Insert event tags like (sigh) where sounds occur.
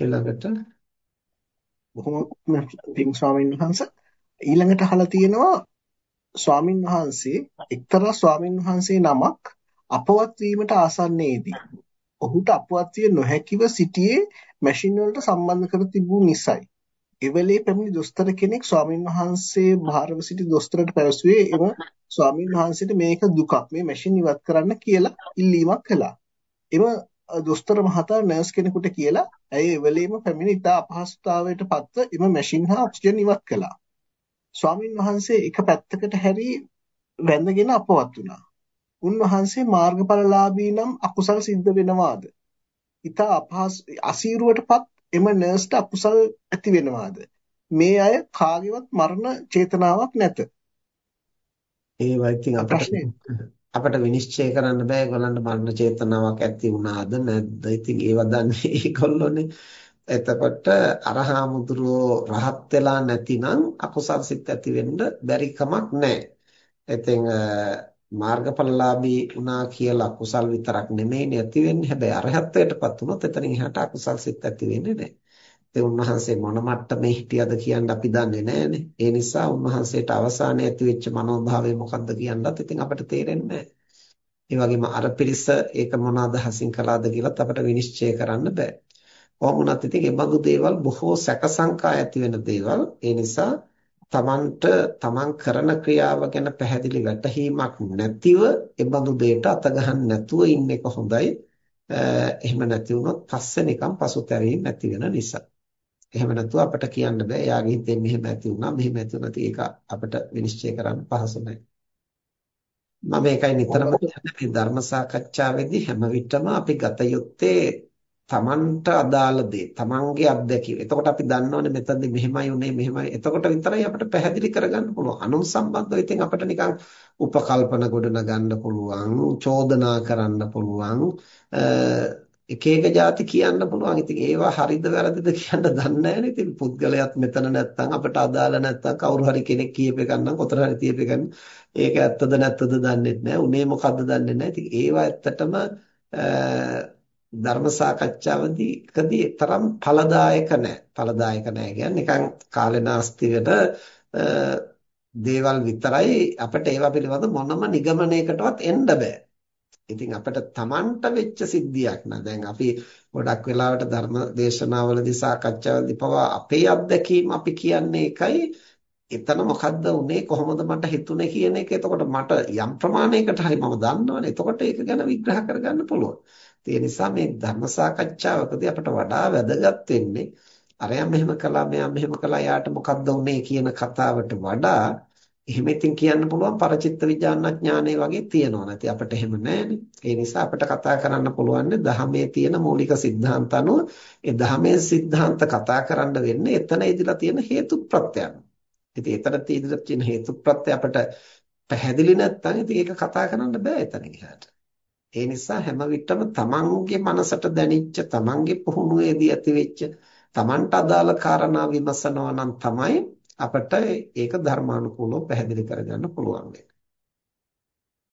ඊළඟට බොහොම පින් ස්වාමීන් වහන්සේ ඊළඟට අහලා තියෙනවා ස්වාමින් වහන්සේ එක්තරා ස්වාමින් වහන්සේ නමක් අපවත් වීමට ආසන්නයේදී ඔහුට අපවත් විය නොහැකිව සිටියේ මැෂින් වලට සම්බන්ධ කර තිබූ නිසයි. එවලේ පැමිණි දොස්තර කෙනෙක් ස්වාමින් වහන්සේ භාරව සිටි දොස්තරට පැවසුවේ එම ස්වාමින් වහන්සේට මේක දුකක් මේ මැෂින් ඉවත් කරන්න කියලා ඉල්ලීමක් කළා. එම දොස්තර මහතා නර්ස් කෙනෙකුට කියලා ඇය එවලේම පැමිණ ඉතා අපහසුතාවයට පත්ව එම මැෂින් හා ඔක්සිජන් ඉවත් කළා. ස්වාමින් වහන්සේ එක පැත්තකට හැරී වැඳගෙන අපවත් වුණා. උන්වහන්සේ මාර්ගඵලලාභී නම් අකුසල් සිද්ධ වෙනවාද? ඉතා අපහසු අසීරුවටපත් එම නර්ස්ට අකුසල් ඇති වෙනවාද? මේ අය කාගේවත් මරණ චේතනාවක් නැත. ඒවා ඉතින් අපිට අපිට විනිශ්චය කරන්න බෑ ඒගොල්ලන්ට මරණ චේතනාවක් ඇති වුණාද නැද්ද? ඉතින් ඒව දන්නේ (laughs) ඒගොල්ලෝනේ. එතකොට අරහාමුදුරෝ රහත් වෙලා නැතිනම් අකුසල් සිත් ඇති වෙන්න බැරි කමක් නැහැ. ඉතින් මාර්ගඵලලාභී වුණා කියලා කුසල් විතරක් නෙමෙයිනේ ඇති වෙන්නේ. හැබැයි අරහත්ත්වයටපත් වුණොත් එතනින් එහාට අකුසල් සිත් ඇති වෙන්නේ නැහැ. ඒ උන්වහන්සේ මොන මට්ටමේ හිටියද කියන්න අපි දන්නේ නැහැනේ. ඒ නිසා උන්වහන්සේට අවසානයේ ඇති වෙච්ච මනෝභාවය මොකක්ද කියන්නත් ඉතින් අපිට තේරෙන්නේ නැහැ. ඒ වගේම අර පිරිස ඒක මොන අදහසින් කළාද කියලත් අපිට විනිශ්චය කරන්න බෑ. කොහොම වුණත් ඉතින් මේ බඳු දේවල් බොහෝ සැකසංකා ඇති වෙන දේවල්. ඒ නිසා තමන්ට තමන් කරන ක්‍රියාව ගැන පැහැදිලි වැටහීමක් නැතිව ඒ බඳු දෙයට අත ගහන්න නැතුව ඉන්න එක හොඳයි. එහෙම නැති වුණොත් පස්සේ නිකන් පසුතැවීම නැති වෙන නිසා. එහෙම නැතුව අපිට කියන්න බෑ. එයාගේ හිතෙන් මෙහෙම ඇති වුණා, මෙහෙම ඇති වුණා. ඒක අපිට විනිශ්චය කරන්න පහසු නැහැ. මම ඒකයි නිතරම කියන්නේ මේ ධර්ම සාකච්ඡාවේදී හැම විටම අපි ගත යුත්තේ තමන්ට අදාළ දේ තමන්ගේ අත්දැකීම. එතකොට අපි දන්නවනේ මෙතනදී මෙහෙමයි උනේ මෙහෙමයි. එතකොට විතරයි අපිට පැහැදිලි කරගන්න පුළුවන්. අනුන් සම්බන්ධව ඉතින් අපිට නිකන් උපකල්පන ගොඩනගන්න පුළුවන්, චෝදනා කරන්න පුළුවන්. එක එක જાති කියන්න පුළුවන්. ඉතින් ඒවා හරිද වැරදිද කියන්න දන්නේ නැහැ ඉතින් පුද්ගලයාත් මෙතන නැත්තම් අපට අදාළ නැත්තම් කවුරු හරි කෙනෙක් කියප එක නම් කොතන හරි තියප එක ඒක ඇත්තද නැත්තද දන්නේ නැහැ. උනේ මොකද්ද දන්නේ නැහැ. ඉතින් ඒවා ඇත්තටම ධර්ම සාකච්ඡාවදී කදී තරම් ඵලදායක නැහැ. ඵලදායක නැහැ කියන්නේ නිකන් කාලේනාස්තිකට දේවල් විතරයි අපිට ඒවා පිළිබඳ මොනම නිගමනයකටවත් එන්න බෑ. ඉතින් අපිට Tamanට වෙච්ච සිද්ධියක් නා. දැන් අපි ගොඩක් වෙලාවට ධර්ම දේශනාවලදී සාකච්ඡාවලදී පවා අපේ අත්දැකීම් අපි කියන්නේ එකයි. එතන මොකද්ද උනේ? කොහොමද මට හිතුනේ කියන එක? එතකොට මට යම් ප්‍රමාණයකට හරි මම දන්නවනේ. එතකොට ඒක ගැන විග්‍රහ කරගන්න පුළුවන්. ඒ නිසා මේ ධර්ම සාකච්ඡාවකදී අපට වඩා වැදගත් වෙන්නේ අරයා මෙහෙම කළා මෙයා මෙහෙම කළා යාට මොකද්ද උනේ? කියන කතාවට වඩා එහෙම ඉතින් කියන්න පුළුවන් පරචිත්ත විඥානඥානෙ වගේ තියෙනවා නැති අපිට එහෙම නැහැනේ. ඒ නිසා අපිට කතා කරන්න පුළුවන් දහමේ තියෙන මූලික સિદ્ધාන්ත අනුව ඒ දහමේ સિદ્ધාන්ත කතා කරන්න වෙන්නේ එතන ඉදලා තියෙන හේතු ප්‍රත්‍යයන්. ඉතින් එතන තියෙන තියෙන හේතු ප්‍රත්‍ය අපිට පැහැදිලි නැත්නම් ඉතින් ඒක කතා කරන්න බෑ එතන ගියාට. ඒ නිසා හැම විටම තමන්ගේ මනසට දැනිච්ච තමන්ගේ පුහුණුවේදී ඇතිවෙච්ච තමන්ට අදාළ කාරණා විමසනවා නම් තමයි අපිට ඒක ධර්මානුකූලව පැහැදිලි කරගන්න පුළුවන් වෙන්නේ.